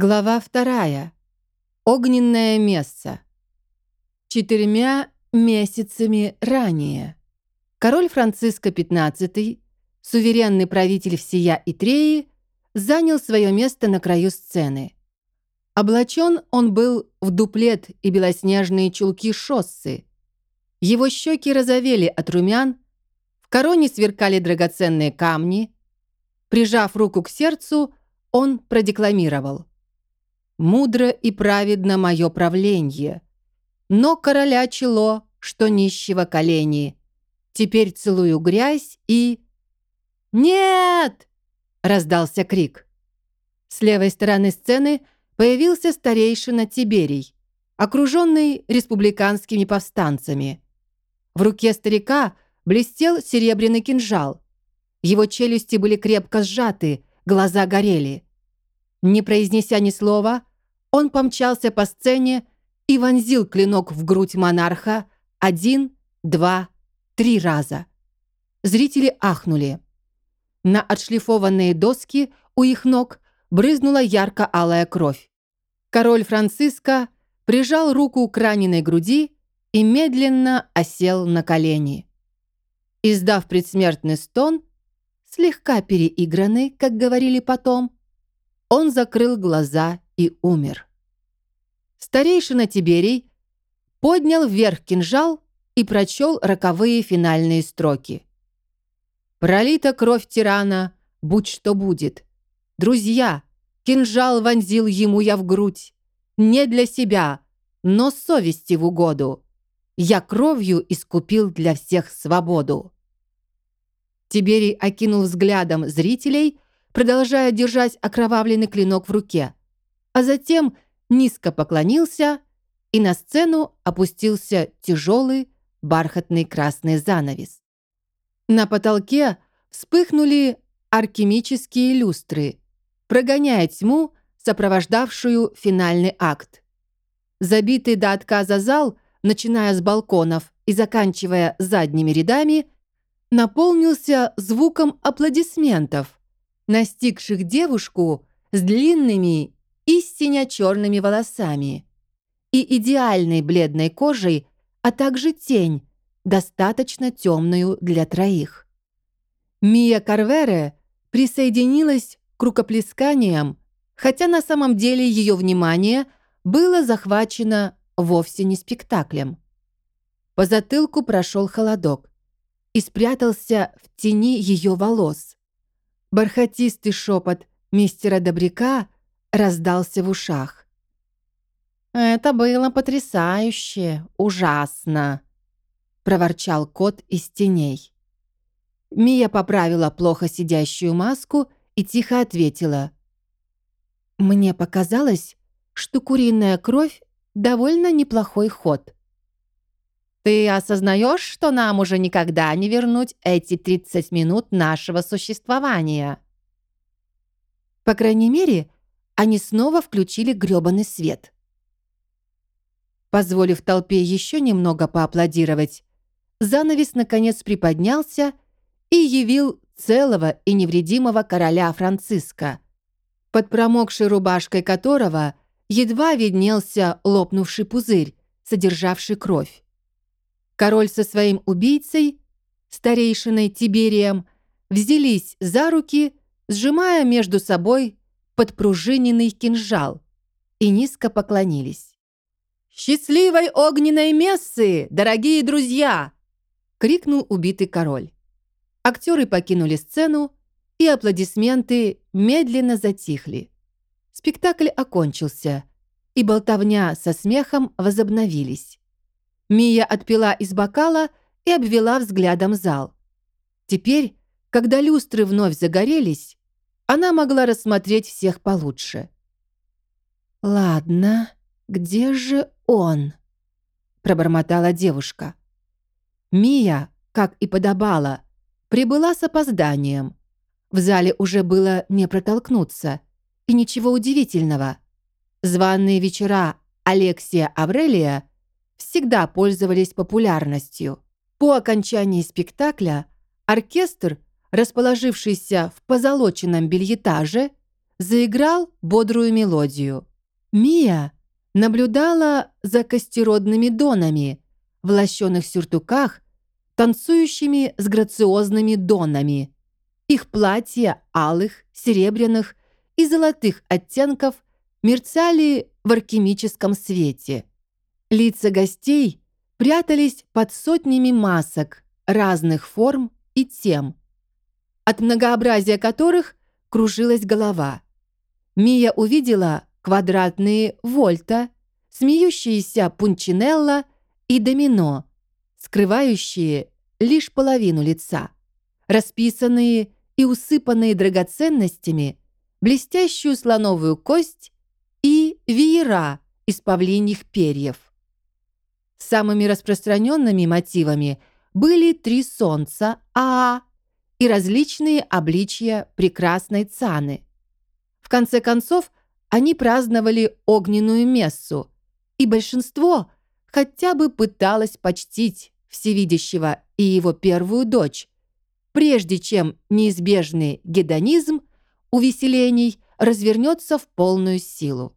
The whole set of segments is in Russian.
Глава вторая. Огненное место. Четырьмя месяцами ранее король Франциско XV, суверенный правитель всея Итреи, занял свое место на краю сцены. Облачен он был в дуплет и белоснежные чулки шоссы. Его щеки розовели от румян, в короне сверкали драгоценные камни. Прижав руку к сердцу, он продекламировал. «Мудро и праведно мое правление, но короля чело, что нищего колени. Теперь целую грязь и...» «Нет!» — раздался крик. С левой стороны сцены появился старейшина Тиберий, окруженный республиканскими повстанцами. В руке старика блестел серебряный кинжал. Его челюсти были крепко сжаты, глаза горели. Не произнеся ни слова, он помчался по сцене и вонзил клинок в грудь монарха один, два, три раза. Зрители ахнули. На отшлифованные доски у их ног брызнула ярко-алая кровь. Король Франциско прижал руку к раненой груди и медленно осел на колени. Издав предсмертный стон, слегка переигранный, как говорили потом, он закрыл глаза и умер. Старейшина Тиберий поднял вверх кинжал и прочел роковые финальные строки. «Пролита кровь тирана, будь что будет. Друзья, кинжал вонзил ему я в грудь. Не для себя, но совести в угоду. Я кровью искупил для всех свободу». Тиберий окинул взглядом зрителей, продолжая держать окровавленный клинок в руке, а затем низко поклонился, и на сцену опустился тяжелый бархатный красный занавес. На потолке вспыхнули архимические люстры, прогоняя тьму, сопровождавшую финальный акт. Забитый до отказа зал, начиная с балконов и заканчивая задними рядами, наполнился звуком аплодисментов, настигших девушку с длинными истинно черными волосами и идеальной бледной кожей, а также тень, достаточно темную для троих. Мия Карвере присоединилась к рукоплесканиям, хотя на самом деле ее внимание было захвачено вовсе не спектаклем. По затылку прошел холодок и спрятался в тени ее волос. Бархатистый шепот мистера Добряка раздался в ушах. «Это было потрясающе, ужасно!» проворчал кот из теней. Мия поправила плохо сидящую маску и тихо ответила. «Мне показалось, что куриная кровь — довольно неплохой ход». «Ты осознаешь, что нам уже никогда не вернуть эти 30 минут нашего существования?» По крайней мере, они снова включили грёбаный свет. Позволив толпе еще немного поаплодировать, занавес наконец приподнялся и явил целого и невредимого короля Франциска, под промокшей рубашкой которого едва виднелся лопнувший пузырь, содержавший кровь. Король со своим убийцей, старейшиной Тиберием, взялись за руки, сжимая между собой подпружиненный кинжал, и низко поклонились. «Счастливой огненной мессы, дорогие друзья!» — крикнул убитый король. Актеры покинули сцену, и аплодисменты медленно затихли. Спектакль окончился, и болтовня со смехом возобновились. Мия отпила из бокала и обвела взглядом зал. Теперь, когда люстры вновь загорелись, она могла рассмотреть всех получше. «Ладно, где же он?» — пробормотала девушка. Мия, как и подобала, прибыла с опозданием. В зале уже было не протолкнуться. И ничего удивительного. Званные вечера Алексия Аврелия всегда пользовались популярностью. По окончании спектакля оркестр, расположившийся в позолоченном бельетаже, заиграл бодрую мелодию. Мия наблюдала за костеродными донами в лощеных сюртуках, танцующими с грациозными донами. Их платья алых, серебряных и золотых оттенков мерцали в алхимическом свете. Лица гостей прятались под сотнями масок разных форм и тем, от многообразия которых кружилась голова. Мия увидела квадратные вольта, смеющиеся пунчинелла и домино, скрывающие лишь половину лица, расписанные и усыпанные драгоценностями, блестящую слоновую кость и веера из павлиньих перьев. Самыми распространенными мотивами были три солнца Аа и различные обличья прекрасной Цаны. В конце концов, они праздновали огненную мессу, и большинство хотя бы пыталось почтить всевидящего и его первую дочь, прежде чем неизбежный гедонизм увеселений развернется в полную силу.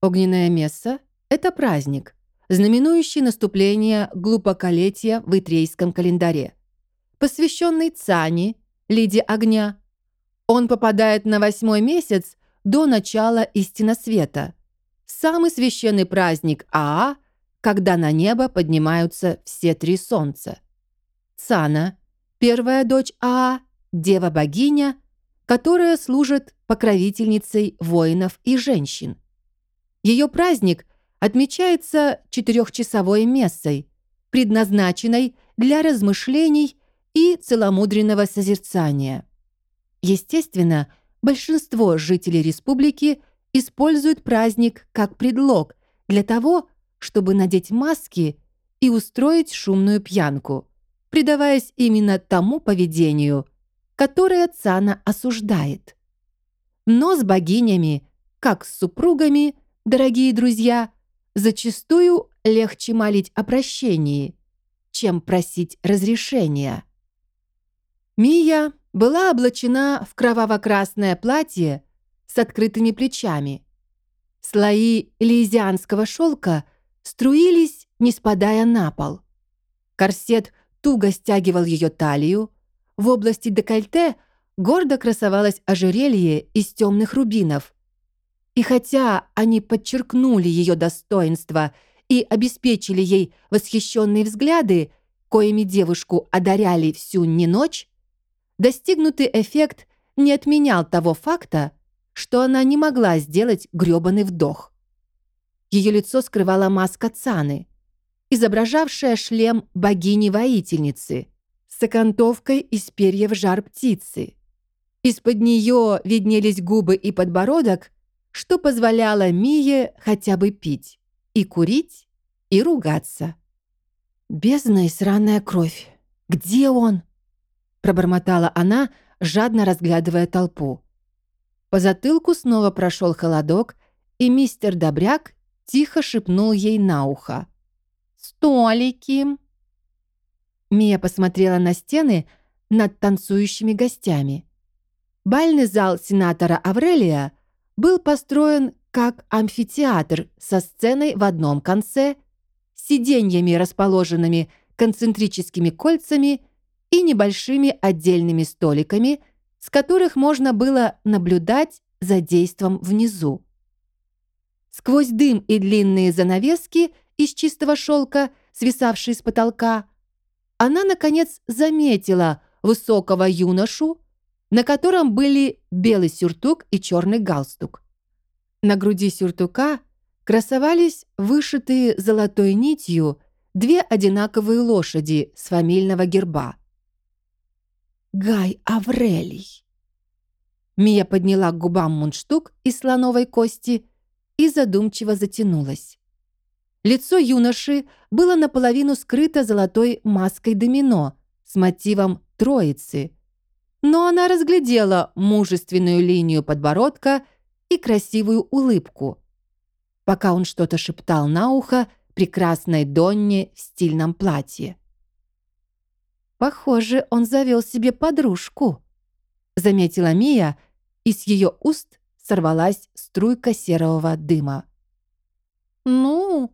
Огненная месса — это праздник, знаменующий наступление глупоколетия в итрейском календаре, посвященный Цани, леди огня. Он попадает на восьмой месяц до начала истина света, самый священный праздник Аа, когда на небо поднимаются все три солнца. Цана, первая дочь Аа, дева-богиня, которая служит покровительницей воинов и женщин. Ее праздник отмечается четырехчасовой мессой, предназначенной для размышлений и целомудренного созерцания. Естественно, большинство жителей республики используют праздник как предлог для того, чтобы надеть маски и устроить шумную пьянку, предаваясь именно тому поведению, которое Цана осуждает. Но с богинями, как с супругами, дорогие друзья, зачастую легче молить о прощении, чем просить разрешения. Мия была облачена в кроваво-красное платье с открытыми плечами. Слои лизианского шелка струились, не спадая на пол. Корсет туго стягивал ее талию. В области декольте гордо красовалось ожерелье из темных рубинов. И хотя они подчеркнули ее достоинство и обеспечили ей восхищенные взгляды, коими девушку одаряли всю не ночь, достигнутый эффект не отменял того факта, что она не могла сделать грёбаный вдох. Ее лицо скрывала маска Цаны, изображавшая шлем богини-воительницы с окантовкой из перьев жар птицы. Из-под нее виднелись губы и подбородок, что позволяло Мие хотя бы пить, и курить, и ругаться. «Бездна и сраная кровь! Где он?» Пробормотала она, жадно разглядывая толпу. По затылку снова прошел холодок, и мистер Добряк тихо шепнул ей на ухо. «Столики!» Мия посмотрела на стены над танцующими гостями. Бальный зал сенатора Аврелия был построен как амфитеатр со сценой в одном конце, сиденьями, расположенными концентрическими кольцами и небольшими отдельными столиками, с которых можно было наблюдать за действом внизу. Сквозь дым и длинные занавески из чистого шелка, свисавшие с потолка, она, наконец, заметила высокого юношу, на котором были белый сюртук и черный галстук. На груди сюртука красовались вышитые золотой нитью две одинаковые лошади с фамильного герба. Гай Аврелий. Мия подняла к губам мундштук из слоновой кости и задумчиво затянулась. Лицо юноши было наполовину скрыто золотой маской домино с мотивом троицы, но она разглядела мужественную линию подбородка и красивую улыбку, пока он что-то шептал на ухо прекрасной Донне в стильном платье. «Похоже, он завел себе подружку», — заметила Мия, и с ее уст сорвалась струйка серого дыма. «Ну,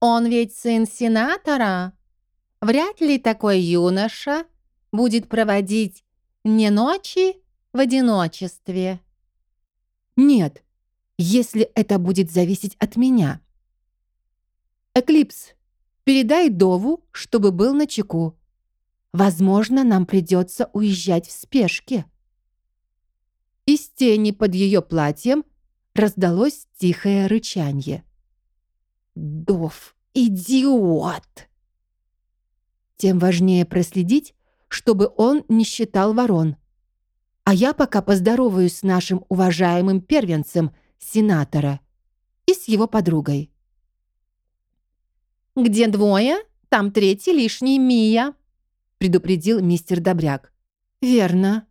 он ведь сын сенатора. Вряд ли такой юноша будет проводить не ночи в одиночестве». «Нет, если это будет зависеть от меня». «Эклипс, передай Дову, чтобы был на чеку. Возможно, нам придется уезжать в спешке». Из тени под ее платьем раздалось тихое рычанье. «Дов, идиот!» Тем важнее проследить, чтобы он не считал ворон. А я пока поздороваюсь с нашим уважаемым первенцем, сенатора, и с его подругой. «Где двое, там третий лишний Мия», предупредил мистер Добряк. «Верно.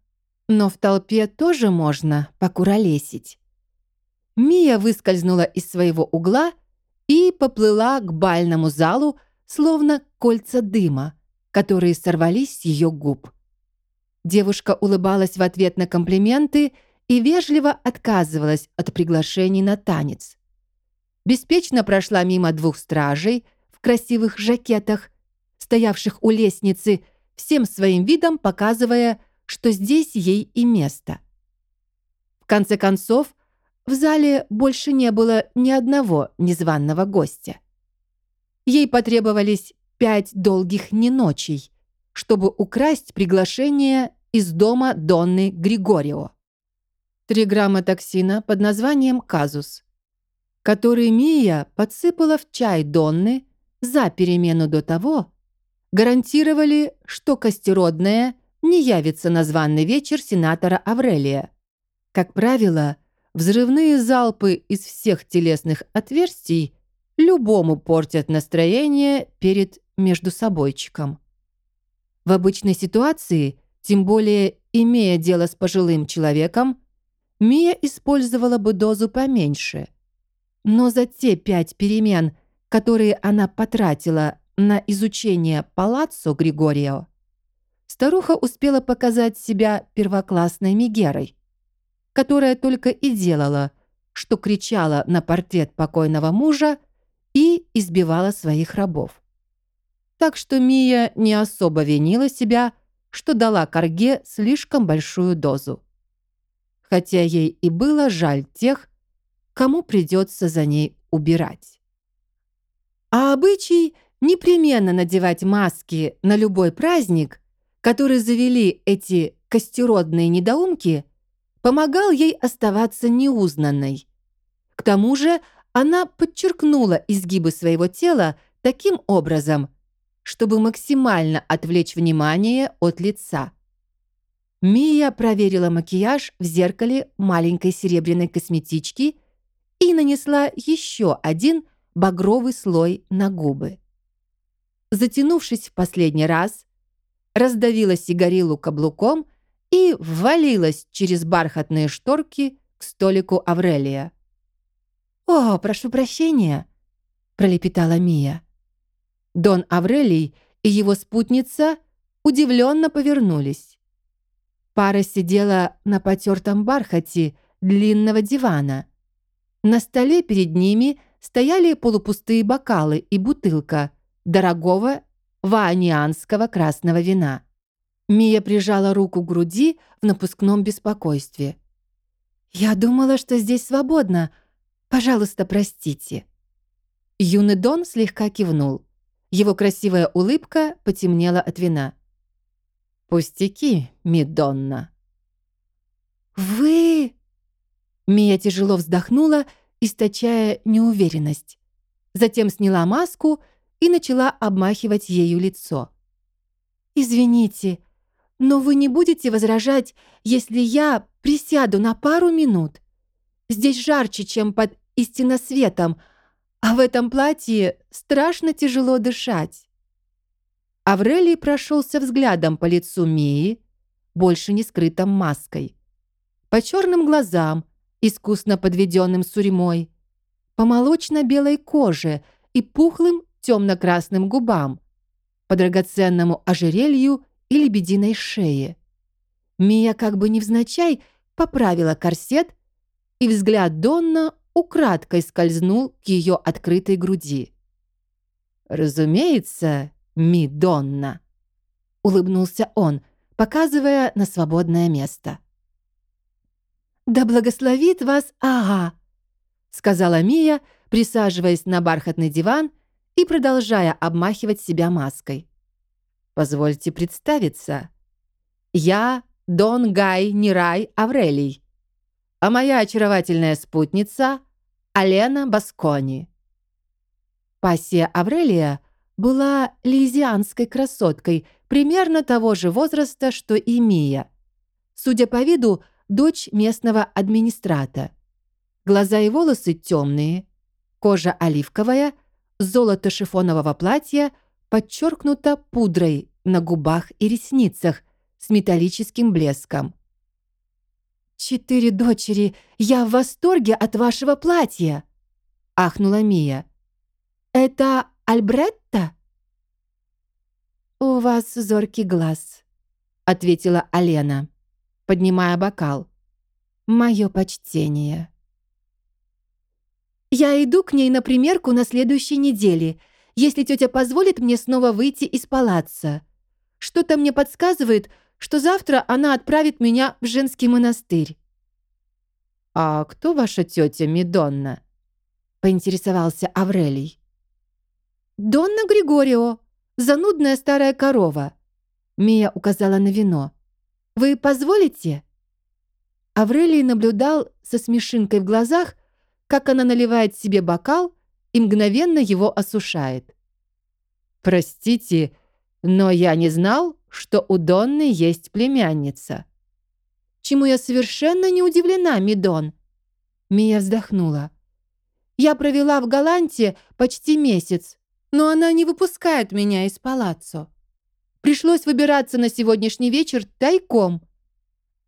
Но в толпе тоже можно покуролесить». Мия выскользнула из своего угла и поплыла к бальному залу, словно кольца дыма, которые сорвались с ее губ. Девушка улыбалась в ответ на комплименты и вежливо отказывалась от приглашений на танец. Беспечно прошла мимо двух стражей в красивых жакетах, стоявших у лестницы, всем своим видом показывая, что здесь ей и место. В конце концов, в зале больше не было ни одного незваного гостя. Ей потребовались пять долгих неночей, чтобы украсть приглашение из дома Донны Григорио. Три грамма токсина под названием «Казус», который Мия подсыпала в чай Донны за перемену до того, гарантировали, что костеродная не явится на званный вечер сенатора Аврелия. Как правило, взрывные залпы из всех телесных отверстий любому портят настроение перед междусобойчиком. В обычной ситуации, тем более имея дело с пожилым человеком, Мия использовала бы дозу поменьше. Но за те пять перемен, которые она потратила на изучение палаццо Григорио, старуха успела показать себя первоклассной Мегерой, которая только и делала, что кричала на портрет покойного мужа и избивала своих рабов. Так что Мия не особо винила себя, что дала Карге слишком большую дозу. Хотя ей и было жаль тех, кому придется за ней убирать. А обычай непременно надевать маски на любой праздник, который завели эти костеродные недоумки, помогал ей оставаться неузнанной. К тому же она подчеркнула изгибы своего тела таким образом, чтобы максимально отвлечь внимание от лица. Мия проверила макияж в зеркале маленькой серебряной косметички и нанесла еще один багровый слой на губы. Затянувшись в последний раз, раздавила сигарилу каблуком и ввалилась через бархатные шторки к столику Аврелия. «О, прошу прощения», — пролепетала Мия. Дон Аврелий и его спутница удивленно повернулись. Пара сидела на потертом бархате длинного дивана. На столе перед ними стояли полупустые бокалы и бутылка дорогого ваанианского красного вина. Мия прижала руку к груди в напускном беспокойстве. «Я думала, что здесь свободно. Пожалуйста, простите». Юный Дон слегка кивнул. Его красивая улыбка потемнела от вина. «Пустяки, Мидонна». «Вы...» Мия тяжело вздохнула, источая неуверенность. Затем сняла маску и начала обмахивать ею лицо. «Извините, но вы не будете возражать, если я присяду на пару минут? Здесь жарче, чем под истинно-светом, а в этом платье страшно тяжело дышать». Аврелий прошелся взглядом по лицу Мии, больше не скрытым маской, по черным глазам, искусно подведенным сурьмой, по молочно-белой коже и пухлым темно-красным губам, по драгоценному ожерелью и лебединой шее. Мия как бы невзначай поправила корсет и взгляд Донна украдкой скользнул к ее открытой груди. «Разумеется, ми Донна», — улыбнулся он, показывая на свободное место. «Да благословит вас Ага», — сказала Мия, присаживаясь на бархатный диван и продолжая обмахивать себя маской. «Позвольте представиться. Я Дон Гай Нирай Аврелий, а моя очаровательная спутница Алена Баскони». Пассия Аврелия была лизианской красоткой примерно того же возраста, что и Мия. Судя по виду, дочь местного администрата. Глаза и волосы темные, кожа оливковая, золото шифонового платья подчеркнуто пудрой на губах и ресницах с металлическим блеском. «Четыре дочери, я в восторге от вашего платья!» — ахнула Мия. «Это Альбретта?» «У вас зоркий глаз», — ответила Алена поднимая бокал. «Мое почтение». «Я иду к ней на примерку на следующей неделе, если тетя позволит мне снова выйти из палаца. Что-то мне подсказывает, что завтра она отправит меня в женский монастырь». «А кто ваша тетя Медонна?» — поинтересовался Аврелий. «Донна Григорио, занудная старая корова», — Мия указала на вино. Вы позволите?» Аврелий наблюдал со смешинкой в глазах, как она наливает себе бокал и мгновенно его осушает. «Простите, но я не знал, что у Донны есть племянница». «Чему я совершенно не удивлена, Мидон?» Мия вздохнула. «Я провела в Галанте почти месяц, но она не выпускает меня из палаццо. Пришлось выбираться на сегодняшний вечер тайком.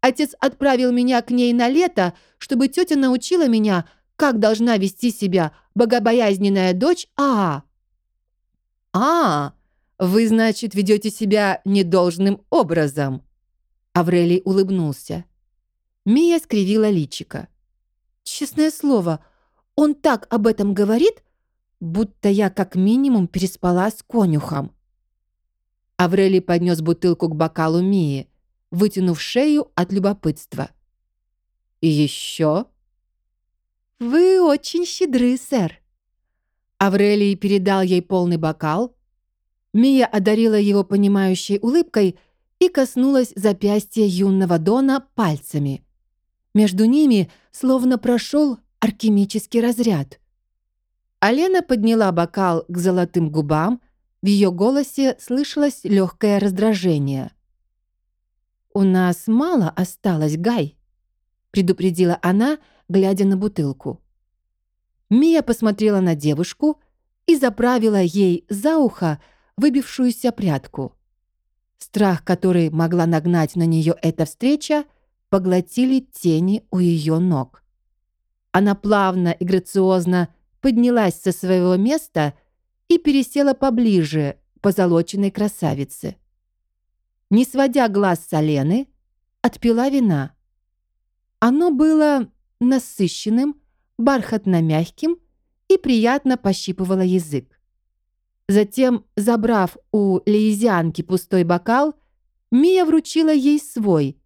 Отец отправил меня к ней на лето, чтобы тетя научила меня, как должна вести себя богобоязненная дочь Аа. «А, вы, значит, ведете себя недолжным образом?» Аврелий улыбнулся. Мия скривила личико. «Честное слово, он так об этом говорит, будто я как минимум переспала с конюхом. Аврелий поднес бутылку к бокалу Мии, вытянув шею от любопытства. «И еще?» «Вы очень щедры, сэр». Аврелий передал ей полный бокал. Мия одарила его понимающей улыбкой и коснулась запястья юного Дона пальцами. Между ними словно прошел алхимический разряд. Алена подняла бокал к золотым губам, в ее голосе слышалось легкое раздражение. «У нас мало осталось, Гай», — предупредила она, глядя на бутылку. Мия посмотрела на девушку и заправила ей за ухо выбившуюся прядку. Страх, который могла нагнать на нее эта встреча, поглотили тени у ее ног. Она плавно и грациозно поднялась со своего места и пересела поближе к позолоченной красавице. Не сводя глаз с Алены, отпила вина. Оно было насыщенным, бархатно-мягким и приятно пощипывало язык. Затем, забрав у леизианки пустой бокал, Мия вручила ей свой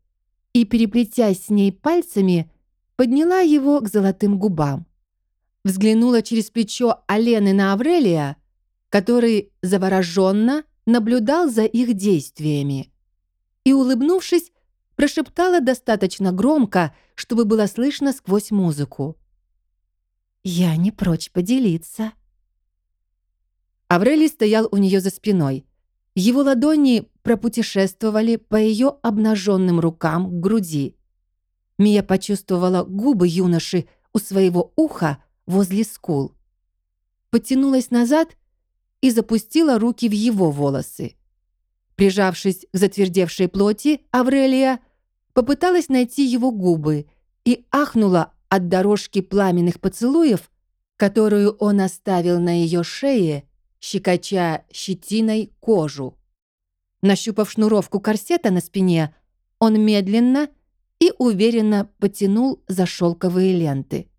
и, переплетясь с ней пальцами, подняла его к золотым губам. Взглянула через плечо Алены на Аврелия который завороженно наблюдал за их действиями. И, улыбнувшись, прошептала достаточно громко, чтобы было слышно сквозь музыку. «Я не прочь поделиться». Аврелий стоял у нее за спиной. Его ладони пропутешествовали по ее обнаженным рукам к груди. Мия почувствовала губы юноши у своего уха возле скул. Потянулась назад и запустила руки в его волосы. Прижавшись к затвердевшей плоти, Аврелия попыталась найти его губы и ахнула от дорожки пламенных поцелуев, которую он оставил на ее шее, щекоча щетиной кожу. Нащупав шнуровку корсета на спине, он медленно и уверенно потянул за шелковые ленты.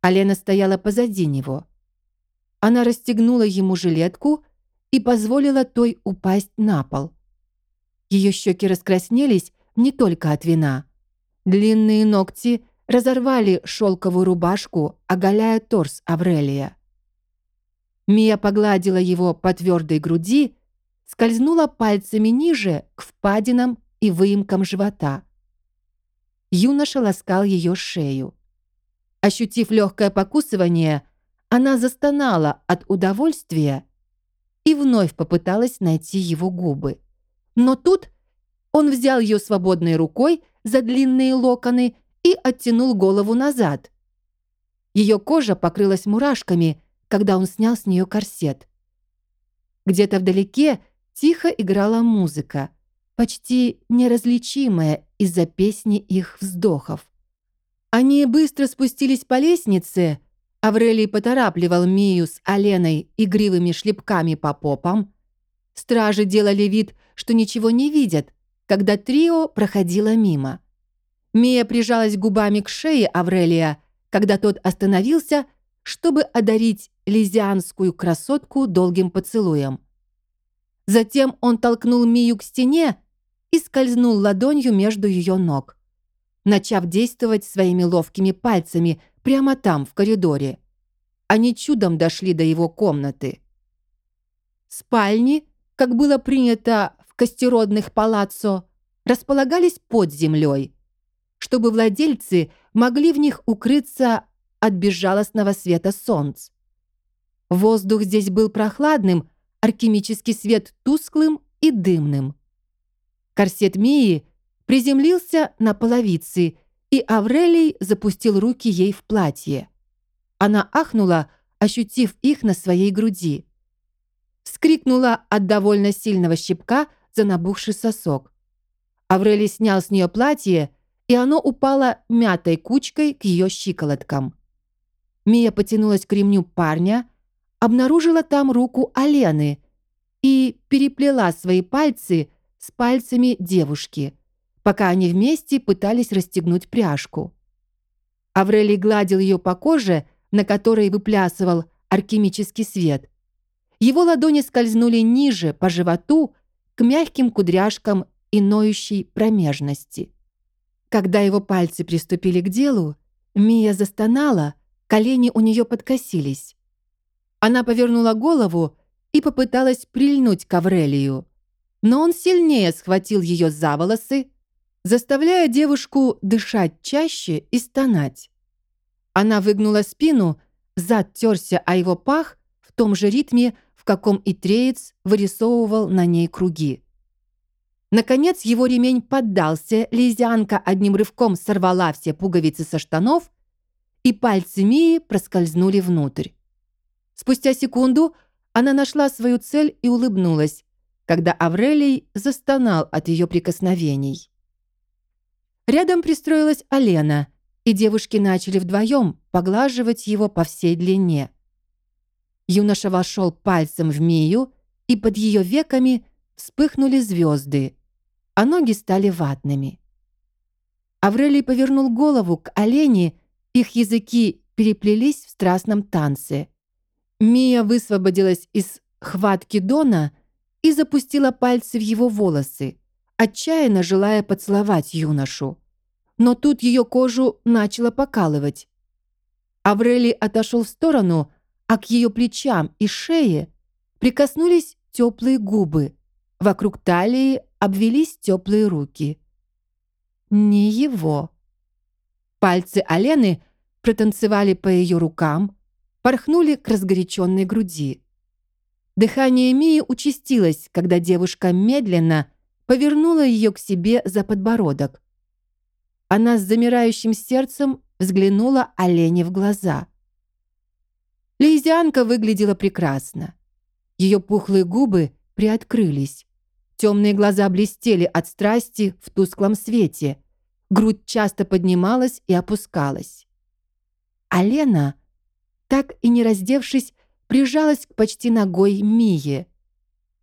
Алена стояла позади него. Она расстегнула ему жилетку и позволила той упасть на пол. Ее щеки раскраснелись не только от вина. Длинные ногти разорвали шелковую рубашку, оголяя торс Аврелия. Мия погладила его по твердой груди, скользнула пальцами ниже к впадинам и выемкам живота. Юноша ласкал ее шею. Ощутив легкое покусывание, она застонала от удовольствия и вновь попыталась найти его губы. Но тут он взял ее свободной рукой за длинные локоны и оттянул голову назад. Ее кожа покрылась мурашками, когда он снял с нее корсет. Где-то вдалеке тихо играла музыка, почти неразличимая из-за песни их вздохов. Они быстро спустились по лестнице, Аврелий поторапливал Мию с Аленой игривыми шлепками по попам. Стражи делали вид, что ничего не видят, когда трио проходило мимо. Мия прижалась губами к шее Аврелия, когда тот остановился, чтобы одарить лизианскую красотку долгим поцелуем. Затем он толкнул Мию к стене и скользнул ладонью между ее ног, начав действовать своими ловкими пальцами прямо там, в коридоре. Они чудом дошли до его комнаты. Спальни, как было принято костеродных палаццо, располагались под землей, чтобы владельцы могли в них укрыться от безжалостного света солнц. Воздух здесь был прохладным, алхимический свет тусклым и дымным. Корсет Мии приземлился на половицы, и Аврелий запустил руки ей в платье. Она ахнула, ощутив их на своей груди. Вскрикнула от довольно сильного щипка за набухший сосок. Аврелий снял с нее платье, и оно упало мятой кучкой к ее щиколоткам. Мия потянулась к ремню парня, обнаружила там руку Алены и переплела свои пальцы с пальцами девушки, пока они вместе пытались расстегнуть пряжку. Аврелий гладил ее по коже, на которой выплясывал алхимический свет. Его ладони скользнули ниже, по животу, к мягким кудряшкам и ноющей промежности. Когда его пальцы приступили к делу, Мия застонала, колени у нее подкосились. Она повернула голову и попыталась прильнуть к Аврелию, но он сильнее схватил ее за волосы, заставляя девушку дышать чаще и стонать. Она выгнула спину, зад терся о его пах в том же ритме, в каком и треец вырисовывал на ней круги. Наконец его ремень поддался, лизянка одним рывком сорвала все пуговицы со штанов, и пальцы Мии проскользнули внутрь. Спустя секунду она нашла свою цель и улыбнулась, когда Аврелий застонал от ее прикосновений. Рядом пристроилась Алена, и девушки начали вдвоем поглаживать его по всей длине. Юноша вошел пальцем в Мию, и под ее веками вспыхнули звезды – а ноги стали ватными. Аврелий повернул голову к олене, их языки переплелись в страстном танце. Мия высвободилась из хватки Дона и запустила пальцы в его волосы, отчаянно желая поцеловать юношу. Но тут ее кожу начало покалывать. Аврелий отошел в сторону, а к ее плечам и шее прикоснулись теплые губы. Вокруг талии обвелись теплые руки. Не его. Пальцы Алены протанцевали по ее рукам, порхнули к разгоряченной груди. Дыхание Мии участилось, когда девушка медленно повернула ее к себе за подбородок. Она с замирающим сердцем взглянула Олене в глаза. Лизианка выглядела прекрасно. Ее пухлые губы приоткрылись. Темные глаза блестели от страсти в тусклом свете. Грудь часто поднималась и опускалась. А Лена, так и не раздевшись, прижалась к почти ногой Мии.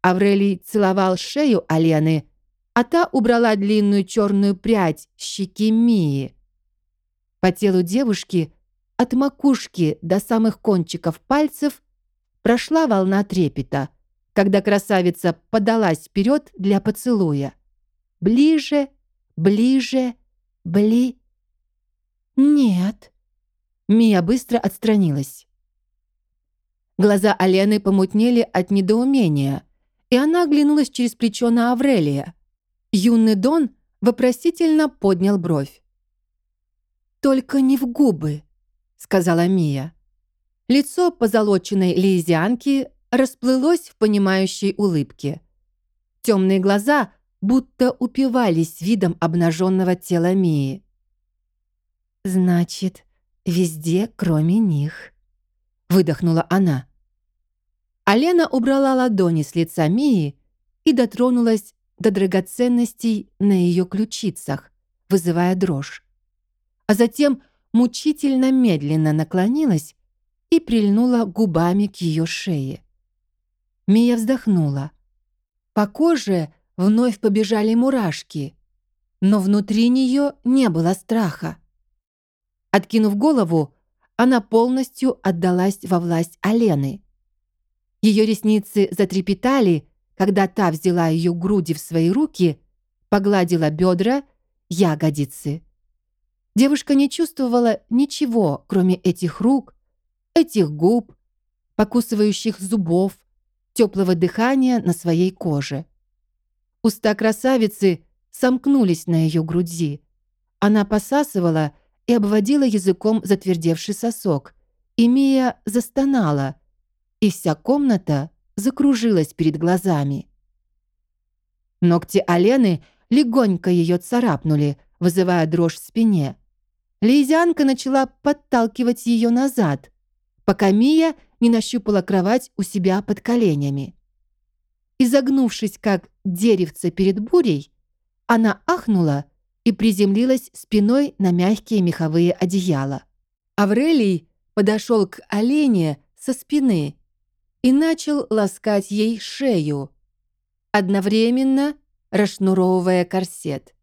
Аврелий целовал шею Алены, а та убрала длинную черную прядь щеки Мии. По телу девушки от макушки до самых кончиков пальцев прошла волна трепета, когда красавица подалась вперед для поцелуя. Ближе, ближе, бли... «Нет». Мия быстро отстранилась. Глаза Алены помутнели от недоумения, и она оглянулась через плечо на Аврелия. Юный Дон вопросительно поднял бровь. «Только не в губы», — сказала Мия. Лицо позолоченной лизианки расплылось в понимающей улыбке. Темные глаза будто упивались видом обнаженного тела Мии. «Значит, везде, кроме них», — выдохнула она. Алена убрала ладони с лица Мии и дотронулась до драгоценностей на ее ключицах, вызывая дрожь. А затем мучительно медленно наклонилась и прильнула губами к ее шее. Мия вздохнула. По коже вновь побежали мурашки, но внутри нее не было страха. Откинув голову, она полностью отдалась во власть Алены. Ее ресницы затрепетали, когда та взяла ее груди в свои руки, погладила бедра, ягодицы. Девушка не чувствовала ничего, кроме этих рук, этих губ, покусывающих зубов, теплого дыхания на своей коже. Уста красавицы сомкнулись на ее груди. Она посасывала и обводила языком затвердевший сосок, и Мия застонала, и вся комната закружилась перед глазами. Ногти Алены легонько ее царапнули, вызывая дрожь в спине. Лизянка начала подталкивать ее назад, пока Мия не нащупала кровать у себя под коленями. Изогнувшись, как деревце перед бурей, она ахнула и приземлилась спиной на мягкие меховые одеяла. Аврелий подошел к олене со спины и начал ласкать ей шею, одновременно расшнуровывая корсет.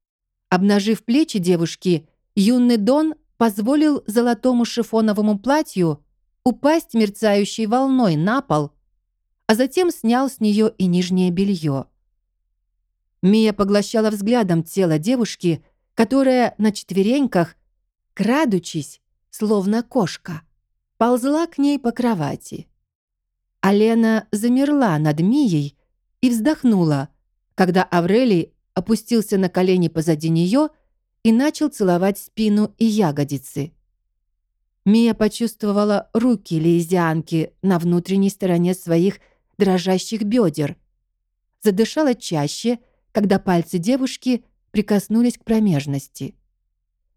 Обнажив плечи девушки, юный Дон позволил золотому шифоновому платью упасть мерцающей волной на пол, а затем снял с нее и нижнее белье. Мия поглощала взглядом тело девушки, которая на четвереньках, крадучись, словно кошка, ползла к ней по кровати. Алена замерла над Мией и вздохнула, когда Аврелий опустился на колени позади нее и начал целовать спину и ягодицы. Мия почувствовала руки лизианки на внутренней стороне своих дрожащих бедер. Задышала чаще, когда пальцы девушки прикоснулись к промежности.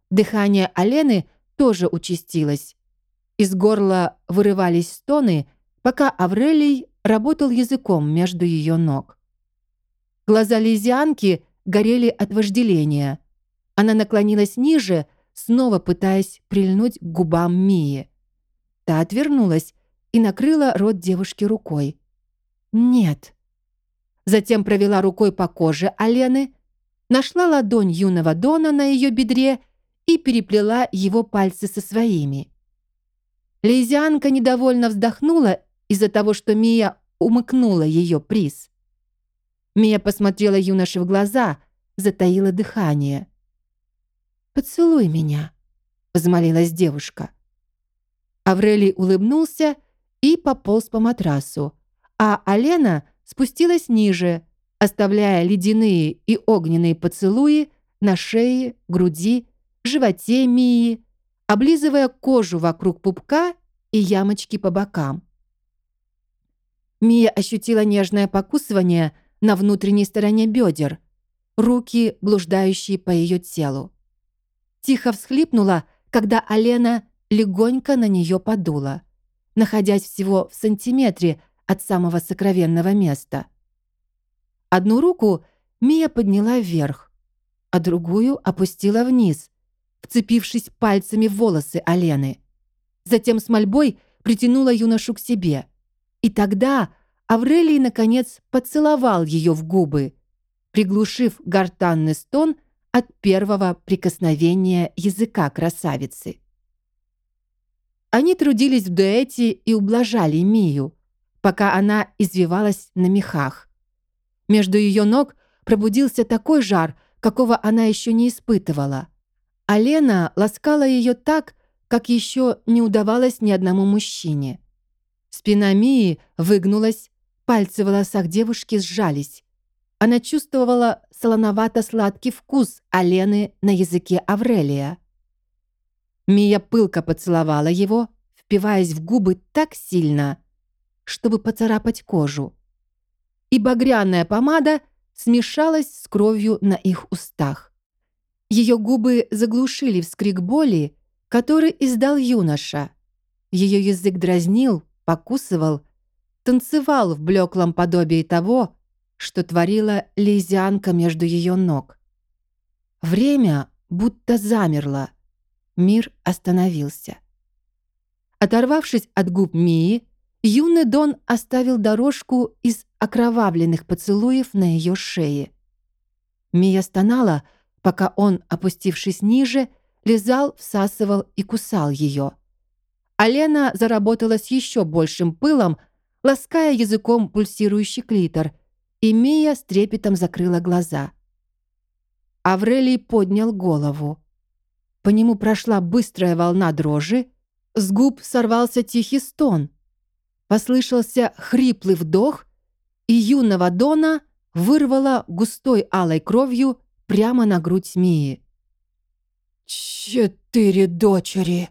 Дыхание Алены тоже участилось. Из горла вырывались стоны, пока Аврелий работал языком между ее ног. Глаза лизианки горели от вожделения. Она наклонилась ниже, снова пытаясь прильнуть к губам Мии. Та отвернулась и накрыла рот девушки рукой. «Нет». Затем провела рукой по коже Алены, нашла ладонь юного Дона на ее бедре и переплела его пальцы со своими. Лизианка недовольно вздохнула из-за того, что Мия умыкнула ее приз. Мия посмотрела юноше в глаза, затаила дыхание. «Поцелуй меня», — взмолилась девушка. Аврелий улыбнулся и пополз по матрасу, а Алена спустилась ниже, оставляя ледяные и огненные поцелуи на шее, груди, животе Мии, облизывая кожу вокруг пупка и ямочки по бокам. Мия ощутила нежное покусывание на внутренней стороне бедер, руки, блуждающие по ее телу. Тихо всхлипнула, когда Алена легонько на нее подула, находясь всего в сантиметре от самого сокровенного места. Одну руку Мия подняла вверх, а другую опустила вниз, вцепившись пальцами в волосы Алены. Затем с мольбой притянула юношу к себе. И тогда Аврелий, наконец, поцеловал ее в губы, приглушив гортанный стон от первого прикосновения языка красавицы. Они трудились в дуэте и ублажали Мию, пока она извивалась на мехах. Между ее ног пробудился такой жар, какого она еще не испытывала. А Лена ласкала ее так, как еще не удавалось ни одному мужчине. Спина Мии выгнулась, пальцы в волосах девушки сжались. Она чувствовала солоновато-сладкий вкус Алены на языке Аврелия. Мия пылко поцеловала его, впиваясь в губы так сильно, чтобы поцарапать кожу. И багряная помада смешалась с кровью на их устах. Ее губы заглушили вскрик боли, который издал юноша. Ее язык дразнил, покусывал, танцевал в блеклом подобии того, что творила лизянка между ее ног. Время будто замерло. Мир остановился. Оторвавшись от губ Мии, юный Дон оставил дорожку из окровавленных поцелуев на ее шее. Мия стонала, пока он, опустившись ниже, лизал, всасывал и кусал ее. А Лена заработала с еще большим пылом, лаская языком пульсирующий клитор, и Мия с трепетом закрыла глаза. Аврелий поднял голову. По нему прошла быстрая волна дрожи, с губ сорвался тихий стон. Послышался хриплый вдох, и юного Дона вырвала густой алой кровью прямо на грудь Мии. «Четыре дочери!»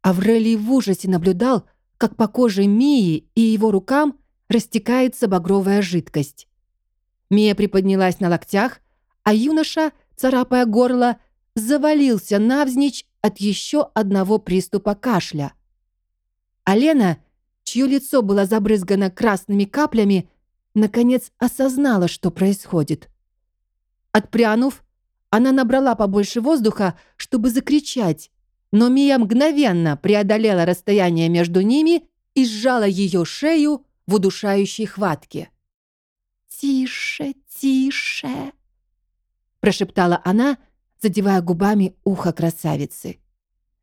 Аврелий в ужасе наблюдал, как по коже Мии и его рукам растекается багровая жидкость. Мия приподнялась на локтях, а юноша, царапая горло, завалился навзничь от еще одного приступа кашля. А Лена, чье лицо было забрызгано красными каплями, наконец осознала, что происходит. Отпрянув, она набрала побольше воздуха, чтобы закричать, но Мия мгновенно преодолела расстояние между ними и сжала ее шею в удушающей хватке. «Тише, тише!» прошептала она, задевая губами ухо красавицы.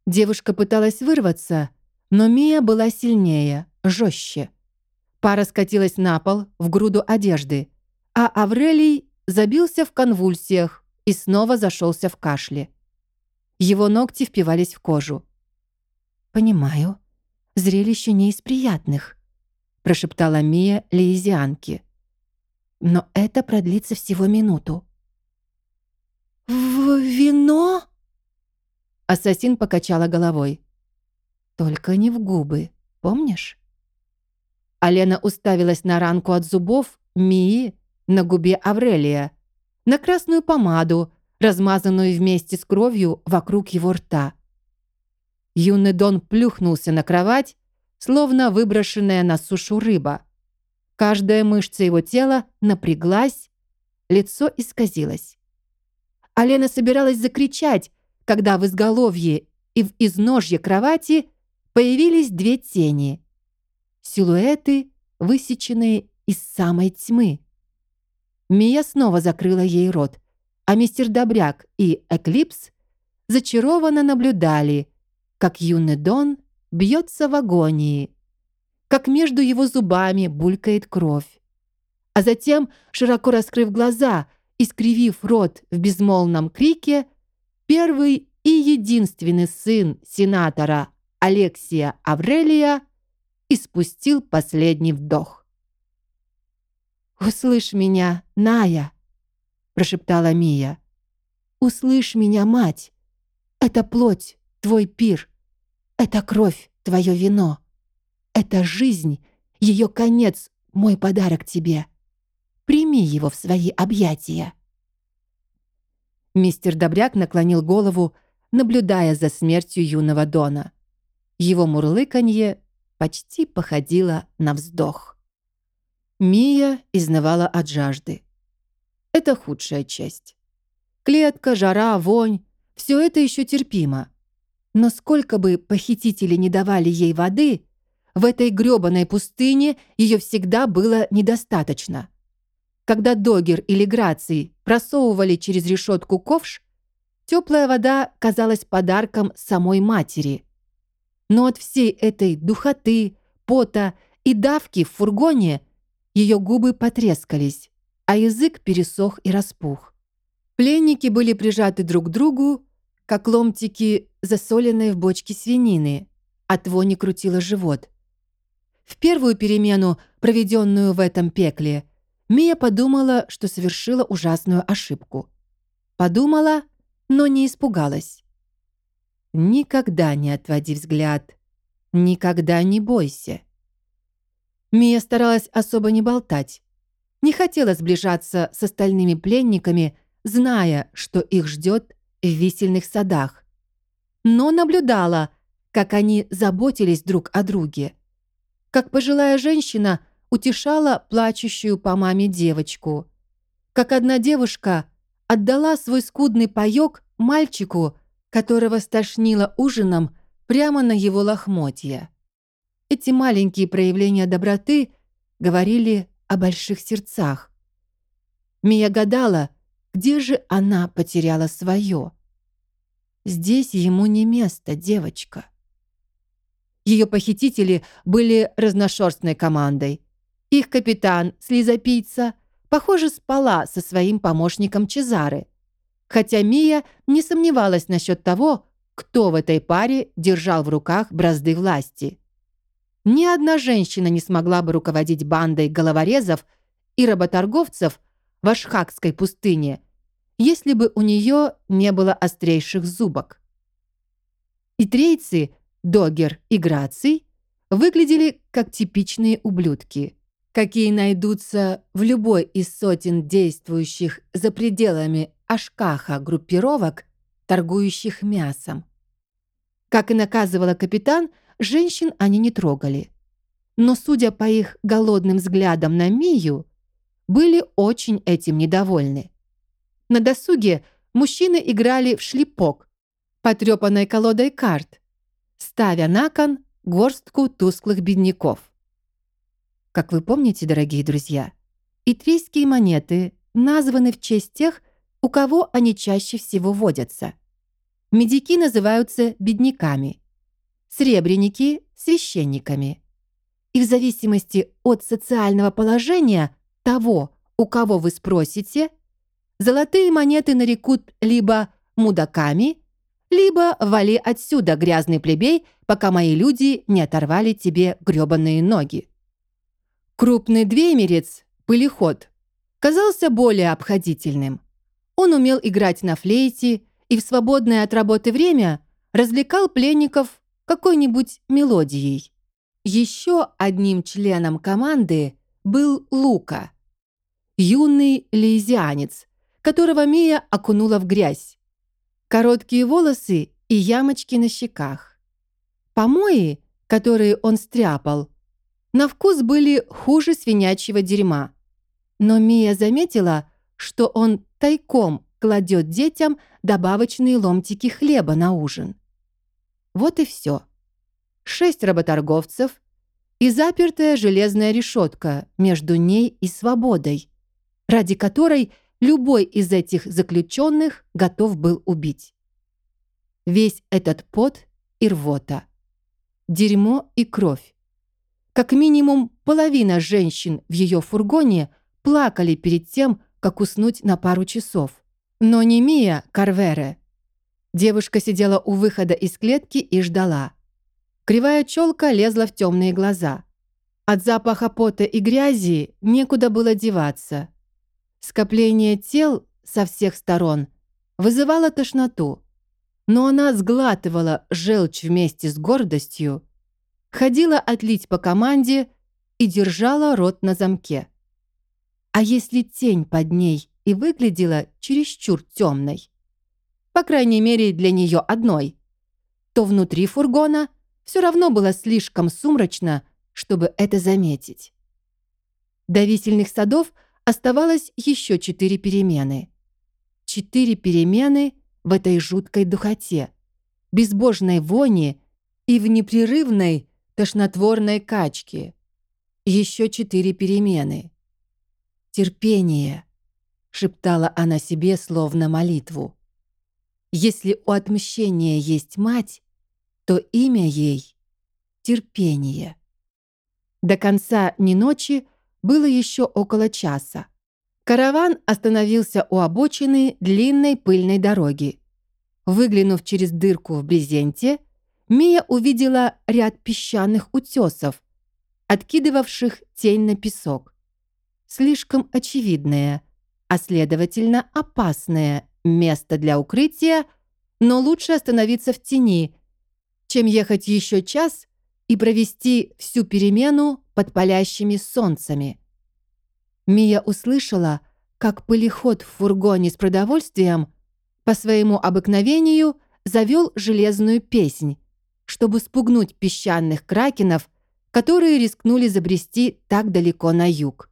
Девушка пыталась вырваться, но Мия была сильнее, жестче. Пара скатилась на пол в груду одежды, а Аврелий забился в конвульсиях, и снова зашелся в кашле. Его ногти впивались в кожу. «Понимаю, зрелище не из приятных», прошептала Мия Лиезианке. «Но это продлится всего минуту». «В вино?» Ассасин покачала головой. «Только не в губы, помнишь?» Алена уставилась на ранку от зубов Мии на губе Аврелия, на красную помаду, размазанную вместе с кровью вокруг его рта. Юный Дон плюхнулся на кровать, словно выброшенная на сушу рыба. Каждая мышца его тела напряглась, лицо исказилось. Алена собиралась закричать, когда в изголовье и в изножье кровати появились две тени. Силуэты, высеченные из самой тьмы. Мия снова закрыла ей рот, а мистер Добряк и Эклипс зачарованно наблюдали, как юный Дон бьется в агонии, как между его зубами булькает кровь. А затем, широко раскрыв глаза и скривив рот в безмолвном крике, первый и единственный сын сенатора Алексия Аврелия испустил последний вдох. «Услышь меня, Ная!» — прошептала Мия. «Услышь меня, мать! Это плоть, твой пир. Это кровь, твое вино. Это жизнь, ее конец, мой подарок тебе. Прими его в свои объятия». Мистер Добряк наклонил голову, наблюдая за смертью юного Дона. Его мурлыканье почти походило на вздох. Мия изнывала от жажды. Это худшая часть. Клетка, жара, вонь — все это еще терпимо. Но сколько бы похитители не давали ей воды, в этой грёбаной пустыне ее всегда было недостаточно. когда Догер или Граций просовывали через решетку ковш, теплая вода казалась подарком самой матери. Но от всей этой духоты, пота и давки в фургоне ее губы потрескались, а язык пересох и распух. Пленники были прижаты друг к другу, как ломтики, засоленные в бочке свинины. От вони крутило живот. В первую перемену, проведенную в этом пекле, Мия подумала, что совершила ужасную ошибку. Подумала, но не испугалась. Никогда не отводи взгляд. Никогда не бойся. Мия старалась особо не болтать. Не хотела сближаться с остальными пленниками, зная, что их ждет в висельных садах. Но наблюдала, как они заботились друг о друге. Как пожилая женщина утешала плачущую по маме девочку. Как одна девушка отдала свой скудный паёк мальчику, которого стошнило ужином прямо на его лохмотья. Эти маленькие проявления доброты говорили о больших сердцах. Мия гадала, где же она потеряла свое. Здесь ему не место, девочка. Ее похитители были разношерстной командой. Их капитан, слезопийца, похоже, спала со своим помощником Чезары. Хотя Мия не сомневалась насчет того, кто в этой паре держал в руках бразды власти. Ни одна женщина не смогла бы руководить бандой головорезов и работорговцев в Ашхакской пустыне, если бы у нее не было острейших зубок. И трейцы, Догер и Граций выглядели как типичные ублюдки, какие найдутся в любой из сотен действующих за пределами Ашкаха группировок, торгующих мясом. Как и наказывала капитан, Женщин они не трогали. Но, судя по их голодным взглядам на Мию, были очень этим недовольны. На досуге мужчины играли в шлепок, потрепанной колодой карт, ставя на кон горстку тусклых бедняков. Как вы помните, дорогие друзья, итрийские монеты названы в честь тех, у кого они чаще всего водятся. Медики называются бедняками – сребреники – священниками. И в зависимости от социального положения того, у кого вы спросите, золотые монеты нарекут либо мудаками, либо «вали отсюда, грязный плебей, пока мои люди не оторвали тебе грёбаные ноги». Крупный двемерец, пылеход, казался более обходительным. Он умел играть на флейте и в свободное от работы время развлекал пленников какой-нибудь мелодией. Еще одним членом команды был Лука, юный лейзианец, которого Мия окунула в грязь. Короткие волосы и ямочки на щеках. Помои, которые он стряпал, на вкус были хуже свинячьего дерьма. Но Мия заметила, что он тайком кладет детям добавочные ломтики хлеба на ужин. Вот и все. Шесть работорговцев и запертая железная решетка между ней и свободой, ради которой любой из этих заключенных готов был убить. Весь этот пот и рвота, дерьмо и кровь. Как минимум половина женщин в ее фургоне плакали перед тем, как уснуть на пару часов. Но не Мия Карвере – Девушка сидела у выхода из клетки и ждала. Кривая челка лезла в темные глаза. От запаха пота и грязи некуда было деваться. Скопление тел со всех сторон вызывало тошноту, но она сглатывала желчь вместе с гордостью, ходила отлить по команде и держала рот на замке. А если тень под ней и выглядела чересчур темной, по крайней мере для нее одной, то внутри фургона все равно было слишком сумрачно, чтобы это заметить. До висельных садов оставалось еще четыре перемены. Четыре перемены в этой жуткой духоте, безбожной вони и в непрерывной тошнотворной качке. Еще четыре перемены. терпение», — шептала она себе словно молитву. «Если у отмщения есть мать, то имя ей — терпение». До конца ни ночи было еще около часа. Караван остановился у обочины длинной пыльной дороги. Выглянув через дырку в брезенте, Мия увидела ряд песчаных утесов, откидывавших тень на песок. Слишком очевидное, а следовательно опасное место для укрытия, но лучше остановиться в тени, чем ехать еще час и провести всю перемену под палящими солнцами. Мия услышала, как пылеход в фургоне с продовольствием по своему обыкновению завел железную песнь, чтобы спугнуть песчаных кракенов, которые рискнули забрести так далеко на юг.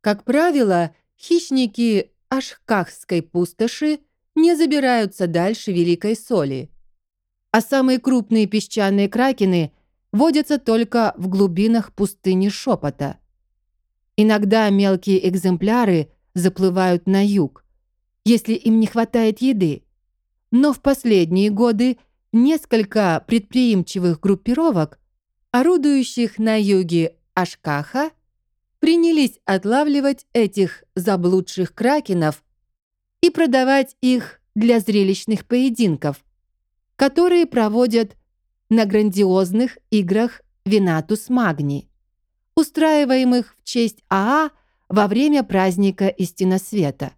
Как правило, хищники Ашкахской пустоши не забираются дальше Великой Соли, а самые крупные песчаные кракены водятся только в глубинах пустыни Шепота. Иногда мелкие экземпляры заплывают на юг, если им не хватает еды. Но в последние годы несколько предприимчивых группировок, орудующих на юге Ашкаха, принялись отлавливать этих заблудших кракенов и продавать их для зрелищных поединков, которые проводят на грандиозных играх Винатус Магни устраиваемых в честь АА во время праздника Истина Света.